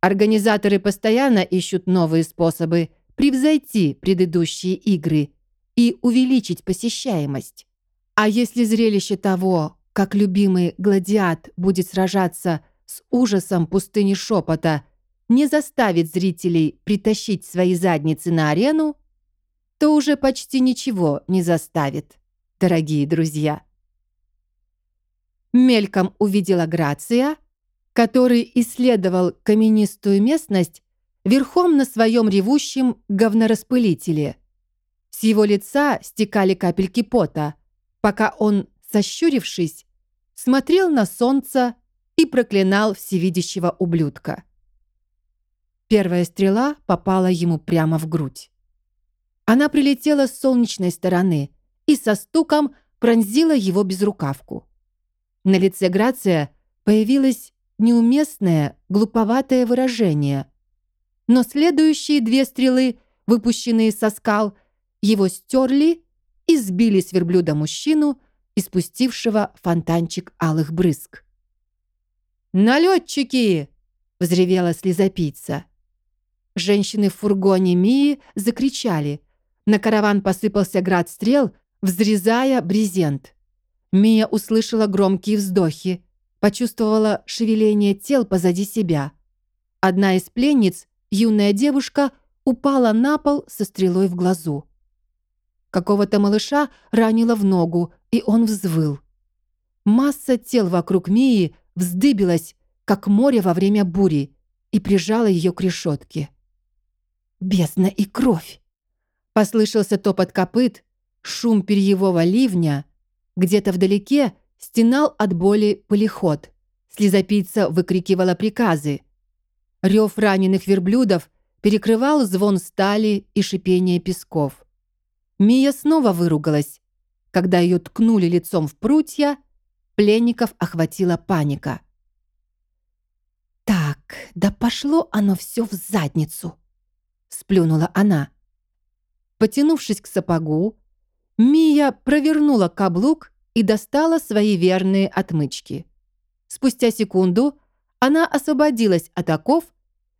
Организаторы постоянно ищут новые способы превзойти предыдущие игры и увеличить посещаемость. А если зрелище того, как любимый гладиат будет сражаться с ужасом пустыни шепота, не заставит зрителей притащить свои задницы на арену, то уже почти ничего не заставит, дорогие друзья мельком увидела Грация, который исследовал каменистую местность верхом на своем ревущем говнораспылителе. С его лица стекали капельки пота, пока он, сощурившись, смотрел на солнце и проклинал всевидящего ублюдка. Первая стрела попала ему прямо в грудь. Она прилетела с солнечной стороны и со стуком пронзила его безрукавку. На лице Грация появилось неуместное, глуповатое выражение. Но следующие две стрелы, выпущенные со скал, его стерли и сбили с верблюда мужчину, испустившего фонтанчик алых брызг. «Налетчики!» — взревела слезопийца. Женщины в фургоне Мии закричали. На караван посыпался град стрел, взрезая брезент. Мия услышала громкие вздохи, почувствовала шевеление тел позади себя. Одна из пленниц, юная девушка, упала на пол со стрелой в глазу. Какого-то малыша ранило в ногу, и он взвыл. Масса тел вокруг Мии вздыбилась, как море во время бури, и прижала ее к решетке. «Бездна и кровь!» Послышался топот копыт, шум перьевого ливня — где-то вдалеке стенал от боли полиход. Слезопийца выкрикивала приказы. Рев раненых верблюдов перекрывал звон стали и шипение песков. Мия снова выругалась. Когда ее ткнули лицом в прутья, пленников охватила паника. «Так, да пошло оно все в задницу!» — сплюнула она. Потянувшись к сапогу, Мия провернула каблук и достала свои верные отмычки. Спустя секунду она освободилась от оков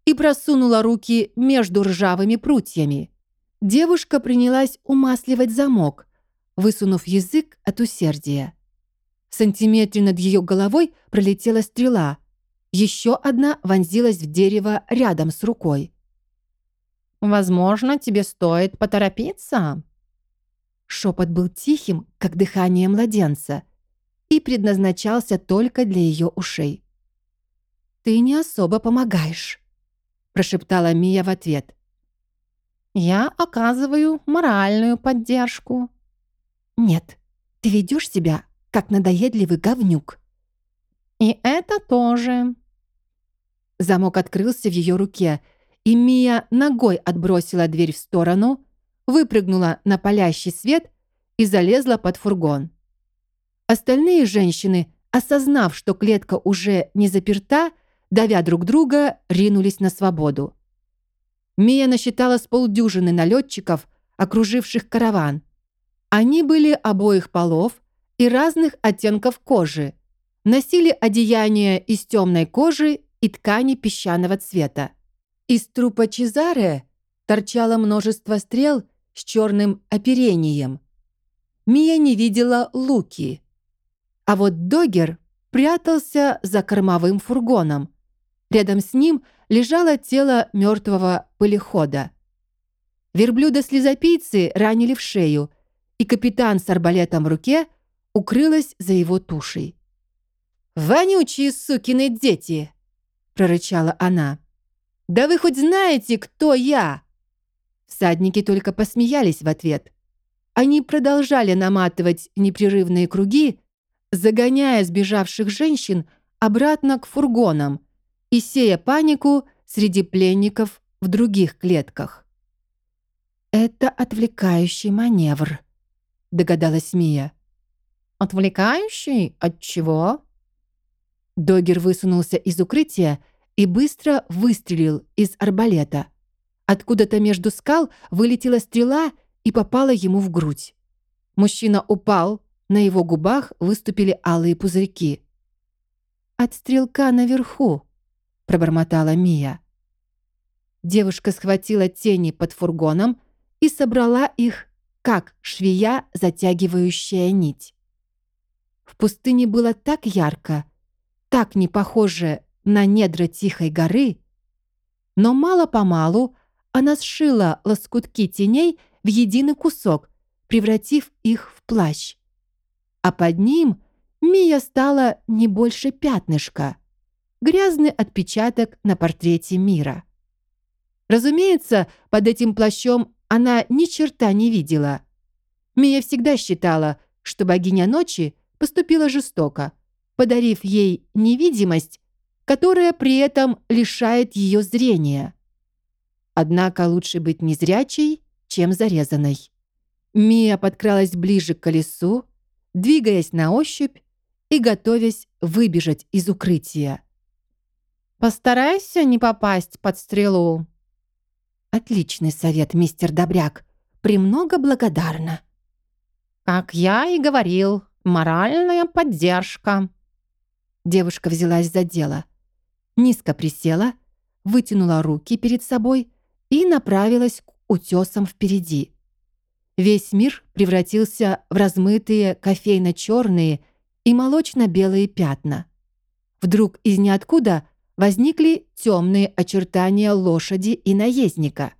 и просунула руки между ржавыми прутьями. Девушка принялась умасливать замок, высунув язык от усердия. В сантиметре над ее головой пролетела стрела. Еще одна вонзилась в дерево рядом с рукой. «Возможно, тебе стоит поторопиться», Шепот был тихим, как дыхание младенца, и предназначался только для ее ушей. «Ты не особо помогаешь», — прошептала Мия в ответ. «Я оказываю моральную поддержку». «Нет, ты ведешь себя, как надоедливый говнюк». «И это тоже». Замок открылся в ее руке, и Мия ногой отбросила дверь в сторону, выпрыгнула на палящий свет и залезла под фургон. Остальные женщины, осознав, что клетка уже не заперта, давя друг друга, ринулись на свободу. Мия насчитала с полдюжины налетчиков, окруживших караван. Они были обоих полов и разных оттенков кожи, носили одеяния из темной кожи и ткани песчаного цвета. Из трупа Чезаре торчало множество стрел с черным оперением. Мия не видела луки. А вот Догер прятался за кормовым фургоном. Рядом с ним лежало тело мертвого пылехода. Верблюда-слезопийцы ранили в шею, и капитан с арбалетом в руке укрылась за его тушей. «Вонючие сукины дети!» — прорычала она. «Да вы хоть знаете, кто я?» Всадники только посмеялись в ответ. Они продолжали наматывать непрерывные круги, загоняя сбежавших женщин обратно к фургонам и сея панику среди пленников в других клетках. «Это отвлекающий маневр», — догадалась Мия. «Отвлекающий? От чего?» Догер высунулся из укрытия и быстро выстрелил из арбалета. Откуда-то между скал вылетела стрела и попала ему в грудь. Мужчина упал, на его губах выступили алые пузырьки. «От стрелка наверху», — пробормотала Мия. Девушка схватила тени под фургоном и собрала их, как швея, затягивающая нить. В пустыне было так ярко, так не похоже на недра тихой горы, но мало-помалу она сшила лоскутки теней в единый кусок, превратив их в плащ. А под ним Мия стала не больше пятнышка, грязный отпечаток на портрете мира. Разумеется, под этим плащом она ни черта не видела. Мия всегда считала, что богиня ночи поступила жестоко, подарив ей невидимость, которая при этом лишает ее зрения. Однако лучше быть незрячей, чем зарезанной. Мия подкралась ближе к колесу, двигаясь на ощупь и готовясь выбежать из укрытия. «Постарайся не попасть под стрелу». «Отличный совет, мистер Добряк. Премного благодарна». «Как я и говорил, моральная поддержка». Девушка взялась за дело. Низко присела, вытянула руки перед собой и направилась к утесам впереди. Весь мир превратился в размытые кофейно-черные и молочно-белые пятна. Вдруг из ниоткуда возникли темные очертания лошади и наездника.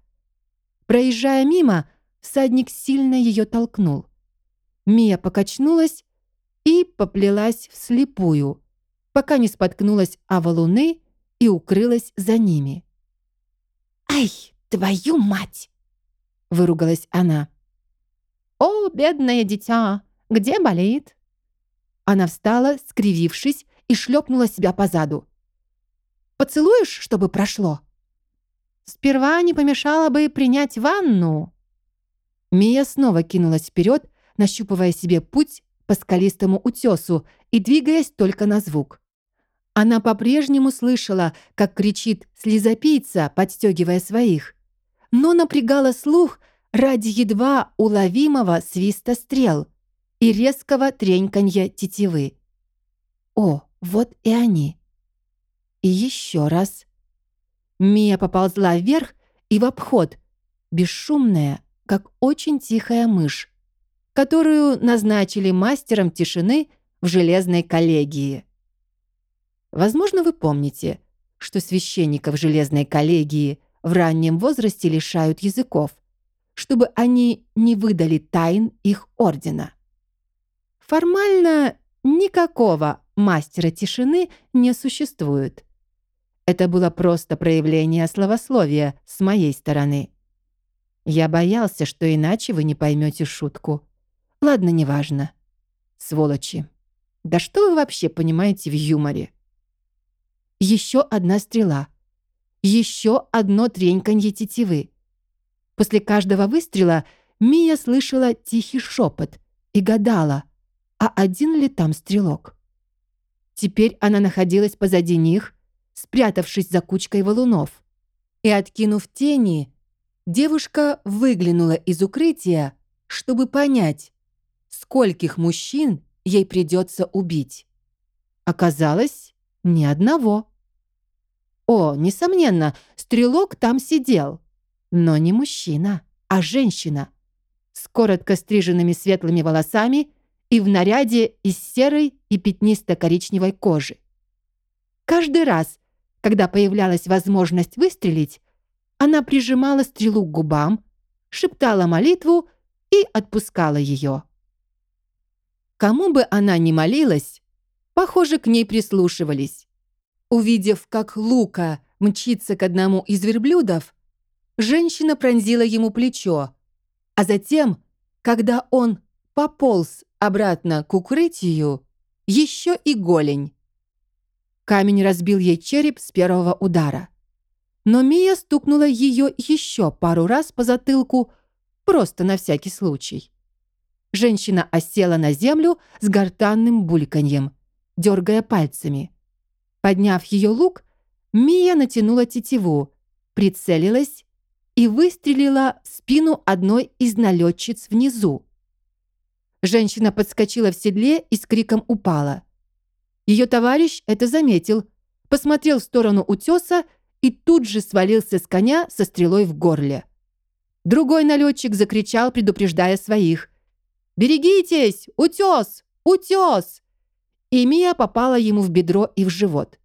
Проезжая мимо, всадник сильно ее толкнул. Мия покачнулась и поплелась вслепую, пока не споткнулась о валуны и укрылась за ними. «Ай, твою мать!» — выругалась она. «О, бедное дитя, где болит?» Она встала, скривившись, и шлепнула себя по заду. «Поцелуешь, чтобы прошло?» «Сперва не помешало бы принять ванну». Мия снова кинулась вперед, нащупывая себе путь по скалистому утесу и двигаясь только на звук. Она по-прежнему слышала, как кричит слезопийца, подстегивая своих, но напрягала слух ради едва уловимого свиста стрел и резкого треньканья тетивы. О, вот и они. И еще раз. Мия поползла вверх и в обход, бесшумная, как очень тихая мышь, которую назначили мастером тишины в железной коллегии. Возможно, вы помните, что священников железной коллегии в раннем возрасте лишают языков, чтобы они не выдали тайн их ордена. Формально никакого мастера тишины не существует. Это было просто проявление словословия с моей стороны. Я боялся, что иначе вы не поймете шутку. Ладно, неважно. Сволочи. Да что вы вообще понимаете в юморе? Еще одна стрела. Еще одно треньканье тетивы. После каждого выстрела Мия слышала тихий шепот и гадала, а один ли там стрелок. Теперь она находилась позади них, спрятавшись за кучкой валунов. И, откинув тени, девушка выглянула из укрытия, чтобы понять, скольких мужчин ей придется убить. Оказалось, ни одного. О, несомненно, стрелок там сидел. Но не мужчина, а женщина. С коротко стриженными светлыми волосами и в наряде из серой и пятнисто-коричневой кожи. Каждый раз, когда появлялась возможность выстрелить, она прижимала стрелу к губам, шептала молитву и отпускала ее. Кому бы она ни молилась, похоже, к ней прислушивались. Увидев, как Лука мчится к одному из верблюдов, женщина пронзила ему плечо, а затем, когда он пополз обратно к укрытию, еще и голень. Камень разбил ей череп с первого удара. Но Мия стукнула ее еще пару раз по затылку, просто на всякий случай. Женщина осела на землю с гортанным бульканьем, дергая пальцами. Подняв ее лук, Мия натянула тетиву, прицелилась и выстрелила в спину одной из налетчиц внизу. Женщина подскочила в седле и с криком упала. Ее товарищ это заметил, посмотрел в сторону утеса и тут же свалился с коня со стрелой в горле. Другой налетчик закричал, предупреждая своих. «Берегитесь! Утес! Утес!» И Мия попала ему в бедро и в живот.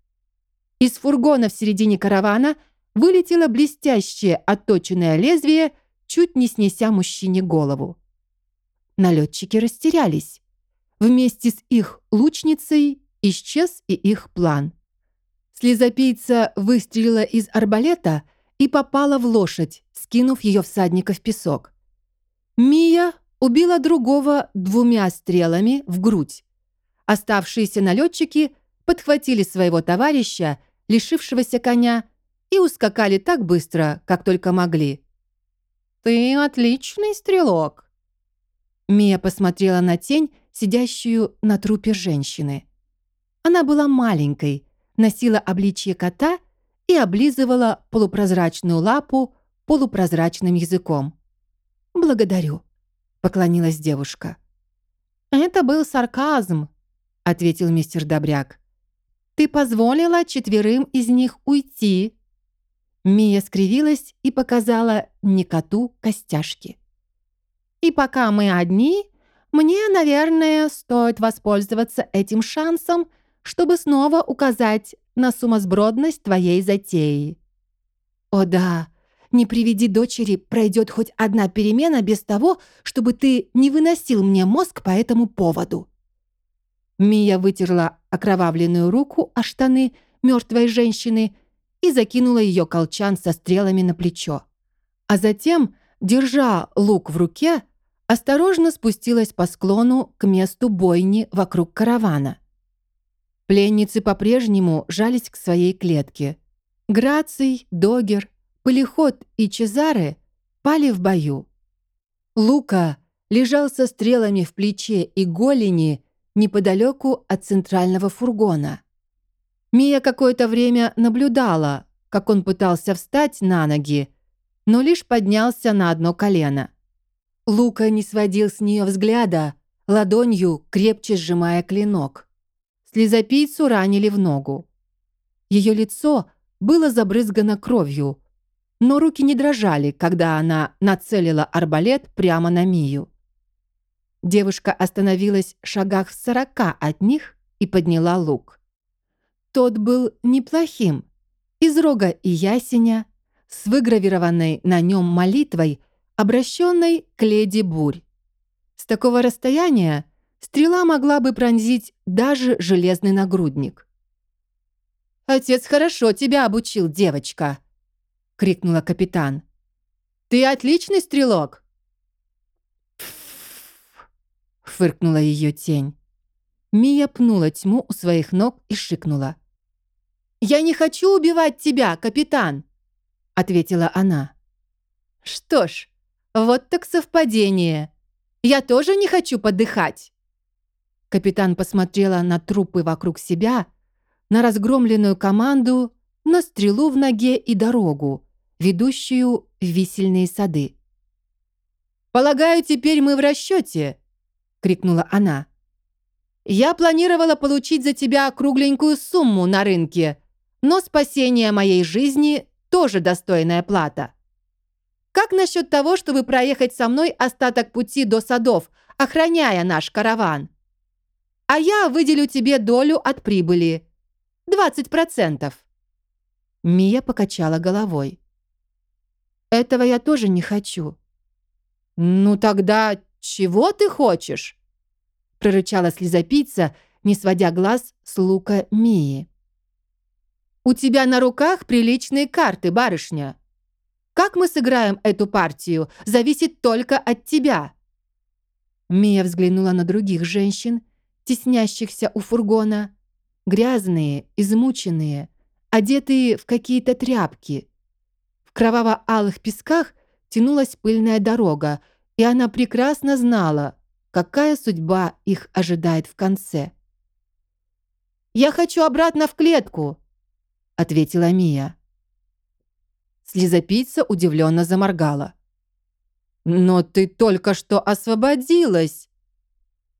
Из фургона в середине каравана вылетело блестящее отточенное лезвие, чуть не снеся мужчине голову. Налетчики растерялись. Вместе с их лучницей исчез и их план. Слезопийца выстрелила из арбалета и попала в лошадь, скинув ее всадника в песок. Мия убила другого двумя стрелами в грудь. Оставшиеся налетчики подхватили своего товарища, лишившегося коня, и ускакали так быстро, как только могли. «Ты отличный стрелок!» Мия посмотрела на тень, сидящую на трупе женщины. Она была маленькой, носила обличье кота и облизывала полупрозрачную лапу полупрозрачным языком. «Благодарю», поклонилась девушка. «Это был сарказм», — ответил мистер Добряк. «Ты позволила четверым из них уйти». Мия скривилась и показала не коту костяшки. «И пока мы одни, мне, наверное, стоит воспользоваться этим шансом, чтобы снова указать на сумасбродность твоей затеи». «О да, не приведи дочери, пройдет хоть одна перемена без того, чтобы ты не выносил мне мозг по этому поводу». Мия вытерла окровавленную руку о штаны мертвой женщины и закинула ее колчан со стрелами на плечо. А затем, держа лук в руке, осторожно спустилась по склону к месту бойни вокруг каравана. Пленницы по-прежнему жались к своей клетке. Граций, Догер, Полиход и Чезаре пали в бою. Лука лежал со стрелами в плече и голени неподалеку от центрального фургона. Мия какое-то время наблюдала, как он пытался встать на ноги, но лишь поднялся на одно колено. Лука не сводил с нее взгляда, ладонью крепче сжимая клинок. Слезопийцу ранили в ногу. Ее лицо было забрызгано кровью, но руки не дрожали, когда она нацелила арбалет прямо на Мию. Девушка остановилась в шагах в сорока от них и подняла лук. Тот был неплохим, из рога и ясеня, с выгравированной на нем молитвой, обращенной к леди Бурь. С такого расстояния стрела могла бы пронзить даже железный нагрудник. «Отец хорошо тебя обучил, девочка», крикнула капитан. «Ты отличный стрелок!» Фыркнула ее тень. Мия пнула тьму у своих ног и шикнула. «Я не хочу убивать тебя, капитан!» — ответила она. «Что ж, вот так совпадение. Я тоже не хочу подыхать!» Капитан посмотрела на трупы вокруг себя, на разгромленную команду, на стрелу в ноге и дорогу, ведущую в висельные сады. «Полагаю, теперь мы в расчете!» — крикнула она. «Я планировала получить за тебя кругленькую сумму на рынке, но спасение моей жизни тоже достойная плата. Как насчет того, чтобы проехать со мной остаток пути до садов, охраняя наш караван? А я выделю тебе долю от прибыли. 20%. Мия покачала головой. «Этого я тоже не хочу». «Ну тогда чего ты хочешь?» прорычала слезопийца, не сводя глаз с лука Мии. «У тебя на руках приличные карты, барышня. Как мы сыграем эту партию, зависит только от тебя». Мия взглянула на других женщин, теснящихся у фургона. Грязные, измученные, одетые в какие-то тряпки. В кроваво-алых песках тянулась пыльная дорога, и она прекрасно знала, какая судьба их ожидает в конце. «Я хочу обратно в клетку», — ответила Мия. Слезопийца удивленно заморгала. «Но ты только что освободилась!»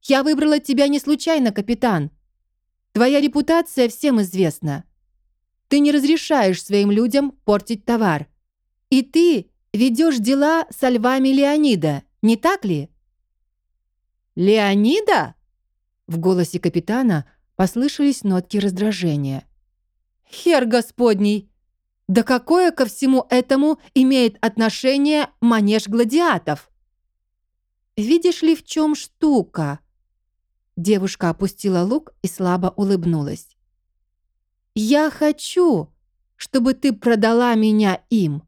«Я выбрала тебя не случайно, капитан. Твоя репутация всем известна. Ты не разрешаешь своим людям портить товар. И ты ведешь дела со львами Леонида, не так ли?» «Леонида?» В голосе капитана послышались нотки раздражения. «Хер господний! Да какое ко всему этому имеет отношение манеж гладиатов?» «Видишь ли, в чем штука?» Девушка опустила лук и слабо улыбнулась. «Я хочу, чтобы ты продала меня им.